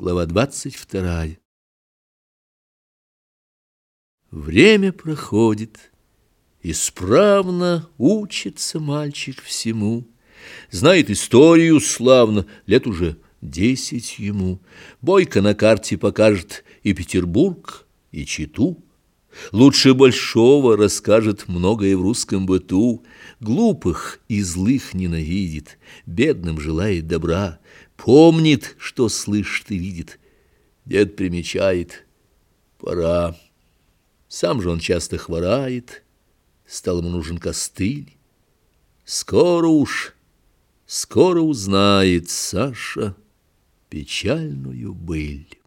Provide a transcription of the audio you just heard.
Глава двадцать вторая. Время проходит, исправно учится мальчик всему, Знает историю славно, лет уже десять ему. Бойко на карте покажет и Петербург, и Читу. Лучше большого расскажет многое в русском быту, Глупых и злых ненавидит, бедным желает добра, Помнит, что слышит и видит. Дед примечает, пора. Сам же он часто хворает, стал ему нужен костыль. Скоро уж, скоро узнает Саша печальную быль.